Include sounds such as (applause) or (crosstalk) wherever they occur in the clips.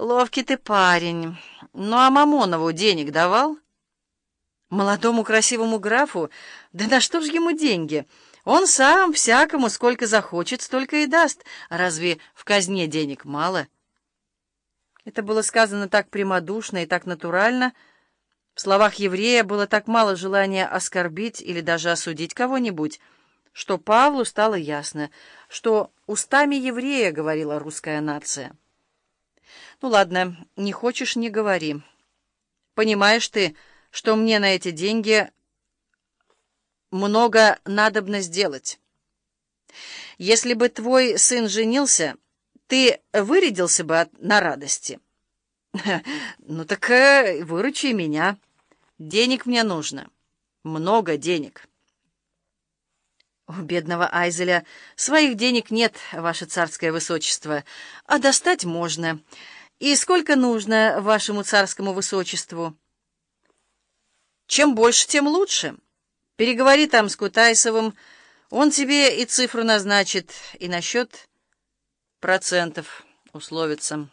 Ловкий ты парень. Ну, а Мамонову денег давал? Молодому красивому графу? Да на что ж ему деньги? Он сам всякому сколько захочет, столько и даст. Разве в казне денег мало? Это было сказано так прямодушно и так натурально. В словах еврея было так мало желания оскорбить или даже осудить кого-нибудь, что Павлу стало ясно, что устами еврея говорила русская нация. «Ну ладно, не хочешь — не говори. Понимаешь ты, что мне на эти деньги много надобно сделать. Если бы твой сын женился, ты вырядился бы от, на радости. (laughs) Ну так э, выручи меня. Денег мне нужно. Много денег». У бедного Айзеля своих денег нет, ваше царское высочество, а достать можно. И сколько нужно вашему царскому высочеству? Чем больше, тем лучше. Переговори там с Кутайсовым, он тебе и цифру назначит, и насчет процентов условится.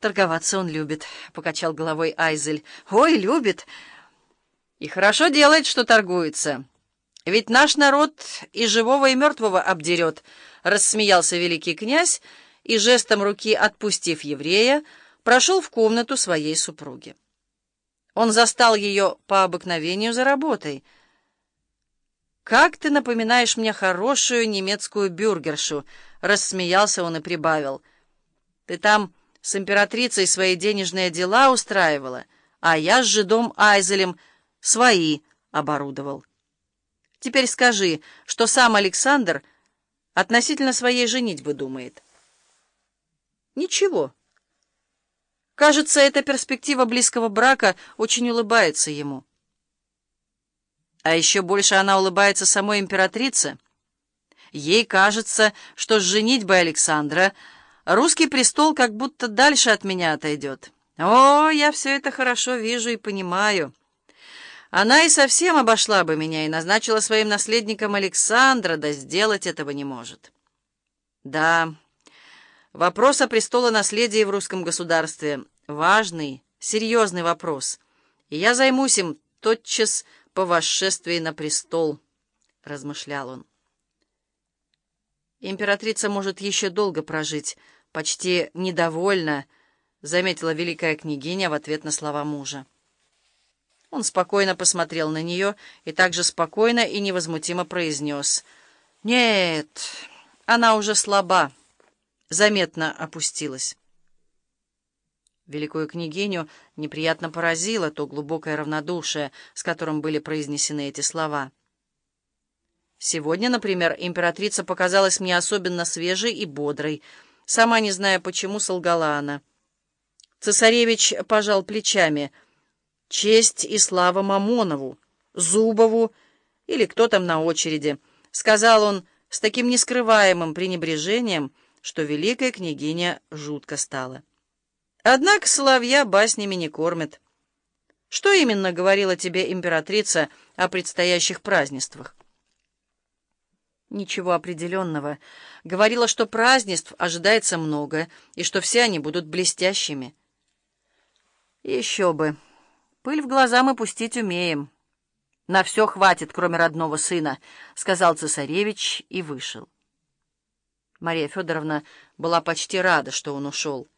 Торговаться он любит, — покачал головой Айзель. Ой, любит. И хорошо делает, что торгуется. Ведь наш народ и живого, и мертвого обдерет, — рассмеялся великий князь, и, жестом руки отпустив еврея, прошел в комнату своей супруги. Он застал ее по обыкновению за работой. «Как ты напоминаешь мне хорошую немецкую бюргершу!» — рассмеялся он и прибавил. «Ты там с императрицей свои денежные дела устраивала, а я с жидом Айзелем свои оборудовал». Теперь скажи, что сам Александр относительно своей женитьбы думает. Ничего. Кажется, эта перспектива близкого брака очень улыбается ему. А еще больше она улыбается самой императрице. Ей кажется, что с женитьбой Александра русский престол как будто дальше от меня отойдет. О, я все это хорошо вижу и понимаю. Она и совсем обошла бы меня и назначила своим наследником Александра, да сделать этого не может. Да, вопрос о престолонаследии в русском государстве — важный, серьезный вопрос, и я займусь им тотчас по восшествии на престол, — размышлял он. Императрица может еще долго прожить, почти недовольна, — заметила великая княгиня в ответ на слова мужа. Он спокойно посмотрел на нее и также спокойно и невозмутимо произнес. «Нет, она уже слаба, заметно опустилась». Великую княгиню неприятно поразило то глубокое равнодушие, с которым были произнесены эти слова. Сегодня, например, императрица показалась мне особенно свежей и бодрой. Сама не зная, почему солгала она. Цесаревич пожал плечами — Честь и слава Мамонову, Зубову или кто там на очереди, сказал он с таким нескрываемым пренебрежением, что великая княгиня жутко стала. Однако соловья баснями не кормят. Что именно говорила тебе императрица о предстоящих празднествах? Ничего определенного. Говорила, что празднеств ожидается много, и что все они будут блестящими. Еще бы. Пыль в глаза мы пустить умеем. На все хватит, кроме родного сына, — сказал цесаревич и вышел. Мария Федоровна была почти рада, что он ушел.